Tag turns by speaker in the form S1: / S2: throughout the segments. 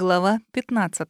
S1: Глава 15.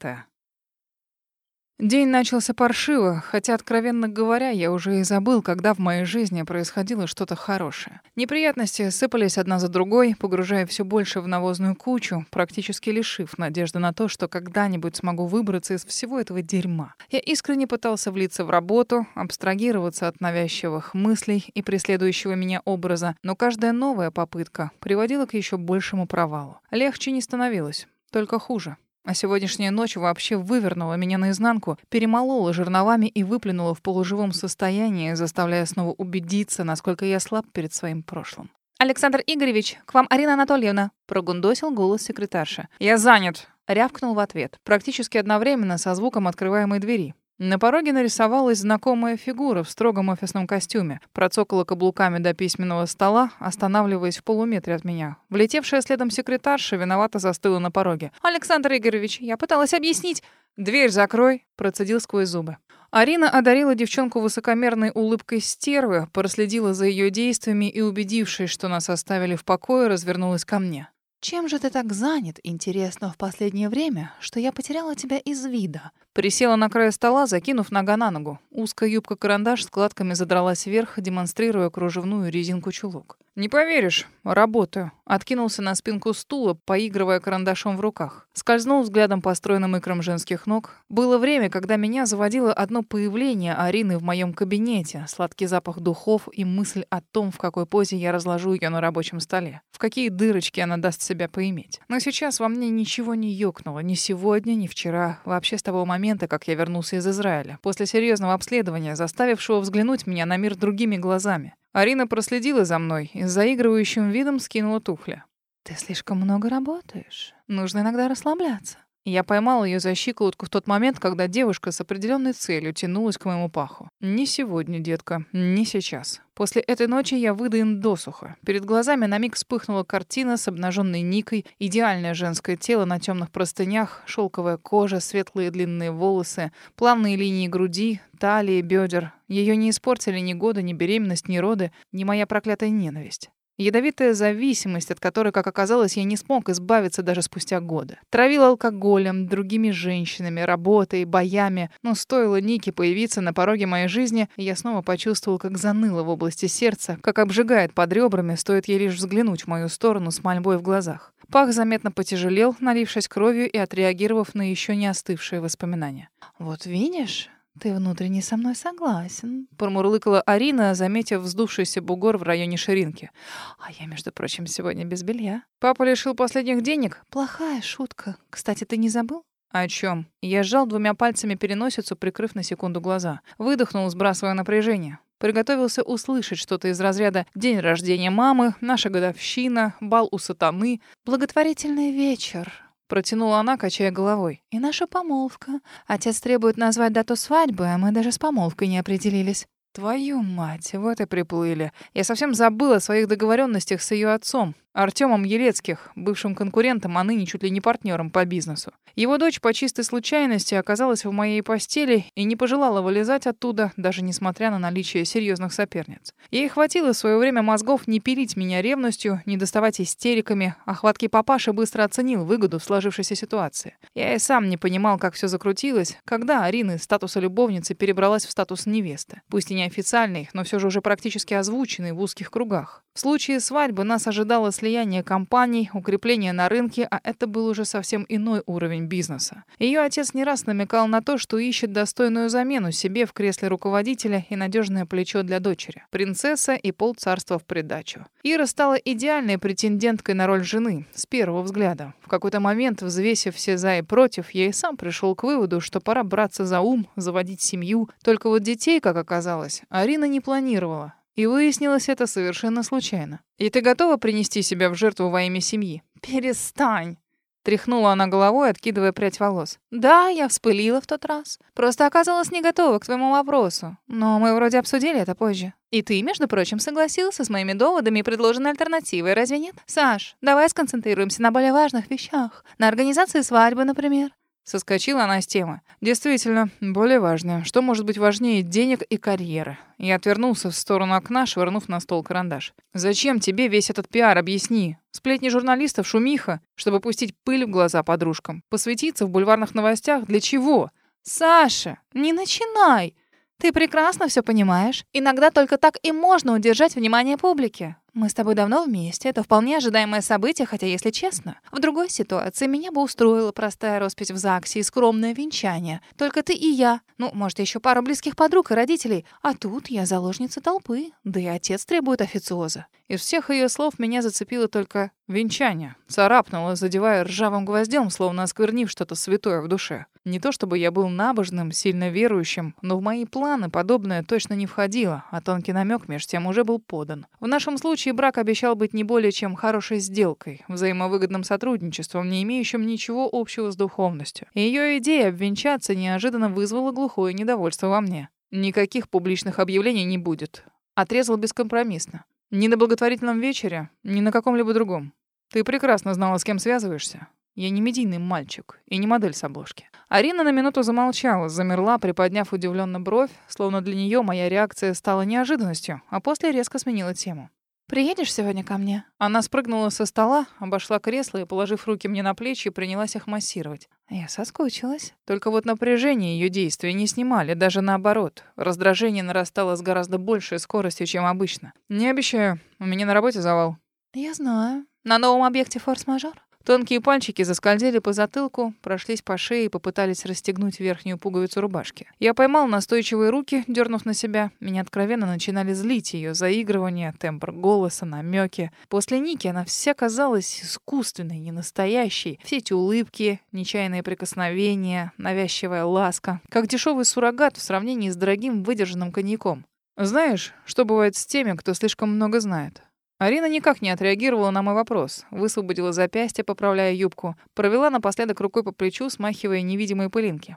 S1: День начался паршиво, хотя, откровенно говоря, я уже и забыл, когда в моей жизни происходило что-то хорошее. Неприятности сыпались одна за другой, погружая все больше в навозную кучу, практически лишив надежды на то, что когда-нибудь смогу выбраться из всего этого дерьма. Я искренне пытался влиться в работу, абстрагироваться от навязчивых мыслей и преследующего меня образа, но каждая новая попытка приводила к еще большему провалу. Легче не становилось. Только хуже. А сегодняшняя ночь вообще вывернула меня наизнанку, перемолола жерновами и выплюнула в полуживом состоянии, заставляя снова убедиться, насколько я слаб перед своим прошлым.
S2: «Александр Игоревич, к вам Арина Анатольевна!» — прогундосил голос секретарши.
S1: «Я занят!» — рявкнул в ответ, практически одновременно со звуком открываемой двери. На пороге нарисовалась знакомая фигура в строгом офисном костюме. Процокала каблуками до письменного стола, останавливаясь в полуметре от меня. Влетевшая следом секретарша виновато застыла на пороге.
S2: «Александр Игоревич, я пыталась объяснить...»
S1: «Дверь закрой», — процедил сквозь зубы. Арина одарила девчонку высокомерной улыбкой стервы, проследила за ее действиями и, убедившись, что нас оставили в покое, развернулась ко мне.
S3: «Чем же ты так занят, интересно, в последнее время, что я потеряла тебя из вида?»
S1: Присела на край стола, закинув нога на ногу. Узкая юбка-карандаш складками задралась вверх, демонстрируя кружевную резинку-чулок. «Не поверишь, работаю». Откинулся на спинку стула, поигрывая карандашом в руках. Скользнул взглядом по стройным икрам женских ног. Было время, когда меня заводило одно появление Арины в моем кабинете, сладкий запах духов и мысль о том, в какой позе я разложу ее на рабочем столе, в какие дырочки она даст себя поиметь. Но сейчас во мне ничего не ёкнуло, ни сегодня, ни вчера, вообще с того момента, как я вернулся из Израиля, после серьезного обследования, заставившего взглянуть меня на мир другими глазами. Арина проследила за мной и с заигрывающим видом скинула туфли.
S3: «Ты слишком много работаешь. Нужно иногда расслабляться».
S1: Я поймал ее за щиколотку в тот момент, когда девушка с определенной целью тянулась к моему паху. «Не сегодня, детка, не сейчас. После этой ночи я выдаен досуха. Перед глазами на миг вспыхнула картина с обнаженной Никой, идеальное женское тело на темных простынях, шелковая кожа, светлые длинные волосы, плавные линии груди, талии, бедер. Ее не испортили ни года, ни беременность, ни роды, ни моя проклятая ненависть. Ядовитая зависимость, от которой, как оказалось, я не смог избавиться даже спустя годы. Травил алкоголем, другими женщинами, работой, боями. Но стоило Нике появиться на пороге моей жизни, я снова почувствовал, как заныло в области сердца, как обжигает под ребрами, стоит ей лишь взглянуть в мою сторону с мольбой в глазах. Пах заметно потяжелел, налившись кровью и отреагировав на еще не остывшие воспоминания.
S3: «Вот видишь?» «Ты внутренне со мной согласен», —
S1: промурлыкала Арина, заметив вздувшийся бугор в районе ширинки. «А я, между прочим, сегодня без белья. Папа лишил последних денег?»
S3: «Плохая шутка. Кстати, ты не забыл?»
S1: «О чем? Я сжал двумя пальцами переносицу, прикрыв на секунду глаза. Выдохнул, сбрасывая напряжение. Приготовился услышать что-то из разряда «День рождения мамы», «Наша годовщина», «Бал у сатаны»,
S3: «Благотворительный вечер»,
S1: Протянула она, качая головой.
S3: «И наша помолвка. Отец требует назвать дату свадьбы, а мы даже с помолвкой не определились».
S1: Твою мать, вот и приплыли. Я совсем забыла о своих договоренностях с ее отцом. Артемом Елецких, бывшим конкурентом, а ныне чуть ли не партнером по бизнесу. Его дочь по чистой случайности оказалась в моей постели и не пожелала вылезать оттуда, даже несмотря на наличие серьезных соперниц. Ей хватило в свое время мозгов не пилить меня ревностью, не доставать истериками, а хваткий папаша быстро оценил выгоду в сложившейся ситуации. Я и сам не понимал, как все закрутилось, когда Арина из статуса любовницы перебралась в статус невесты. Пусть и неофициальный, но все же уже практически озвученный в узких кругах. В случае свадьбы нас ожидало слияние компаний, укрепление на рынке, а это был уже совсем иной уровень бизнеса. Ее отец не раз намекал на то, что ищет достойную замену себе в кресле руководителя и надежное плечо для дочери. Принцесса и полцарства в придачу. Ира стала идеальной претенденткой на роль жены с первого взгляда. В какой-то момент, взвесив все за и против, я и сам пришел к выводу, что пора браться за ум, заводить семью. Только вот детей, как оказалось, Арина не планировала. И выяснилось это совершенно случайно. И ты готова принести себя в жертву во имя семьи?
S3: Перестань.
S1: Тряхнула она головой, откидывая прядь волос.
S3: «Да, я вспылила в тот раз. Просто оказалась не готова к твоему вопросу. Но мы вроде обсудили это позже. И ты, между прочим, согласился с моими доводами и предложенной альтернативой, разве нет? Саш, давай сконцентрируемся на более важных вещах. На организации свадьбы, например.
S1: Соскочила она с темы. Действительно, более важное. Что может быть важнее денег и карьеры? Я отвернулся в сторону окна, швырнув на стол карандаш. Зачем тебе весь этот пиар, объясни? Сплетни журналистов, шумиха, чтобы пустить пыль в глаза подружкам. Посветиться в бульварных новостях для чего?
S3: Саша, не начинай. Ты прекрасно все понимаешь. Иногда только так и можно удержать внимание публики. Мы с тобой давно вместе. Это вполне ожидаемое событие, хотя, если честно, в другой ситуации меня бы устроила простая роспись в ЗАГСе и скромное венчание. Только ты и я. Ну, может, еще пару близких подруг и родителей. А тут я заложница толпы. Да и отец требует официоза.
S1: Из всех ее слов меня зацепило только венчание. Царапнуло, задевая ржавым гвоздем, словно осквернив что-то святое в душе. Не то чтобы я был набожным, сильно верующим, но в мои планы подобное точно не входило, а тонкий намек меж тем уже был подан. В нашем случае брак обещал быть не более чем хорошей сделкой, взаимовыгодным сотрудничеством, не имеющим ничего общего с духовностью. Ее идея обвенчаться неожиданно вызвала глухое недовольство во мне. Никаких публичных объявлений не будет. Отрезал бескомпромиссно. Ни на благотворительном вечере, ни на каком-либо другом. Ты прекрасно знала, с кем связываешься. Я не медийный мальчик и не модель с обложки. Арина на минуту замолчала, замерла, приподняв удивленно бровь, словно для нее моя реакция стала неожиданностью, а после резко сменила тему.
S3: «Приедешь сегодня ко мне?»
S1: Она спрыгнула со стола, обошла кресло и, положив руки мне на плечи, принялась их массировать.
S3: Я соскучилась.
S1: Только вот напряжение ее действия не снимали, даже наоборот. Раздражение нарастало с гораздо большей скоростью, чем обычно. «Не обещаю, у меня на работе завал».
S3: «Я знаю. На новом объекте форс-мажор?»
S1: Тонкие пальчики заскользили по затылку, прошлись по шее и попытались расстегнуть верхнюю пуговицу рубашки. Я поймал настойчивые руки, дернув на себя. Меня откровенно начинали злить ее заигрывание, тембр голоса, намеки. После Ники она вся казалась искусственной, ненастоящей. Все эти улыбки, нечаянные прикосновения, навязчивая ласка. Как дешевый суррогат в сравнении с дорогим выдержанным коньяком. Знаешь, что бывает с теми, кто слишком много знает? Арина никак не отреагировала на мой вопрос. Высвободила запястье, поправляя юбку. Провела напоследок рукой по плечу, смахивая невидимые пылинки.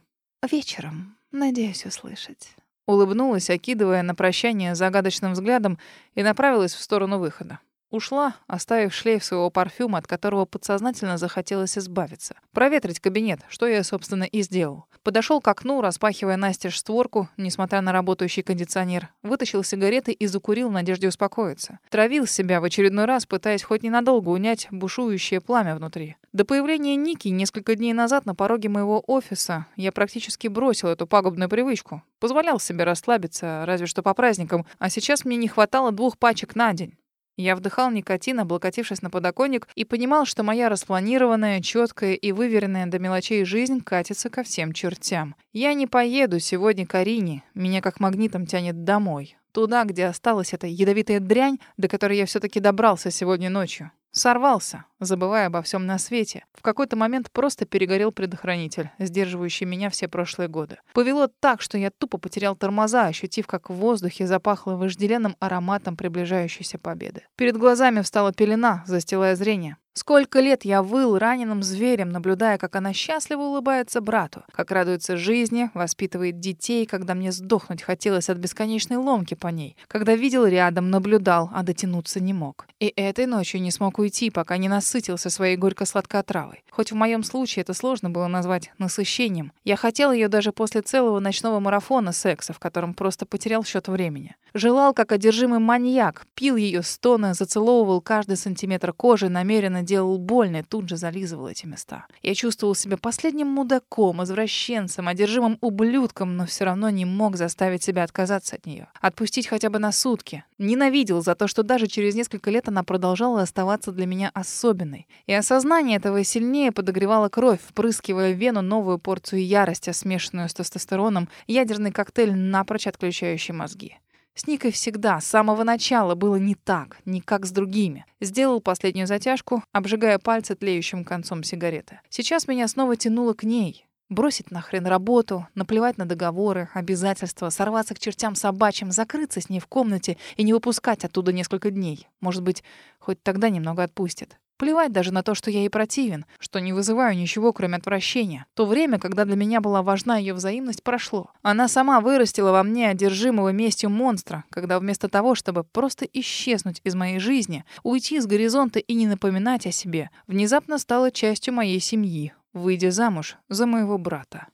S3: «Вечером. Надеюсь услышать».
S1: Улыбнулась, окидывая на прощание загадочным взглядом, и направилась в сторону выхода. Ушла, оставив шлейф своего парфюма, от которого подсознательно захотелось избавиться. Проветрить кабинет, что я, собственно, и сделал. Подошел к окну, распахивая настежь створку, несмотря на работающий кондиционер. Вытащил сигареты и закурил в надежде успокоиться. Травил себя в очередной раз, пытаясь хоть ненадолго унять бушующее пламя внутри. До появления Ники несколько дней назад на пороге моего офиса я практически бросил эту пагубную привычку. Позволял себе расслабиться, разве что по праздникам, а сейчас мне не хватало двух пачек на день. Я вдыхал никотин, облокотившись на подоконник, и понимал, что моя распланированная, четкая и выверенная до мелочей жизнь катится ко всем чертям. Я не поеду сегодня к Арине, меня как магнитом тянет домой. Туда, где осталась эта ядовитая дрянь, до которой я все таки добрался сегодня ночью. Сорвался, забывая обо всем на свете. В какой-то момент просто перегорел предохранитель, сдерживающий меня все прошлые годы. Повело так, что я тупо потерял тормоза, ощутив, как в воздухе запахло вожделенным ароматом приближающейся победы. Перед глазами встала пелена, застилая зрение. Сколько лет я выл раненым зверем, наблюдая, как она счастливо улыбается брату, как радуется жизни, воспитывает детей, когда мне сдохнуть хотелось от бесконечной ломки по ней, когда видел рядом, наблюдал, а дотянуться не мог. И этой ночью не смог уйти, пока не насытился своей горько-сладкой отравой. Хоть в моем случае это сложно было назвать насыщением. Я хотел ее даже после целого ночного марафона секса, в котором просто потерял счет времени. Желал, как одержимый маньяк, пил ее стоны, зацеловывал каждый сантиметр кожи, намеренно делал больно и тут же зализывал эти места. Я чувствовал себя последним мудаком, извращенцем, одержимым ублюдком, но все равно не мог заставить себя отказаться от нее. Отпустить хотя бы на сутки. Ненавидел за то, что даже через несколько лет она продолжала оставаться для меня особенной. И осознание этого сильнее подогревало кровь, впрыскивая в вену новую порцию ярости, смешанную с тестостероном, ядерный коктейль, напрочь отключающий мозги. С Никой всегда, с самого начала, было не так, не как с другими. Сделал последнюю затяжку, обжигая пальцы тлеющим концом сигареты. Сейчас меня снова тянуло к ней. Бросить нахрен работу, наплевать на договоры, обязательства, сорваться к чертям собачьим, закрыться с ней в комнате и не выпускать оттуда несколько дней. Может быть, хоть тогда немного отпустит. Плевать даже на то, что я ей противен, что не вызываю ничего, кроме отвращения. То время, когда для меня была важна ее взаимность, прошло. Она сама вырастила во мне одержимого местью монстра, когда вместо того, чтобы просто исчезнуть из моей жизни, уйти с горизонта и не напоминать о себе, внезапно стала частью моей семьи, выйдя замуж за моего брата.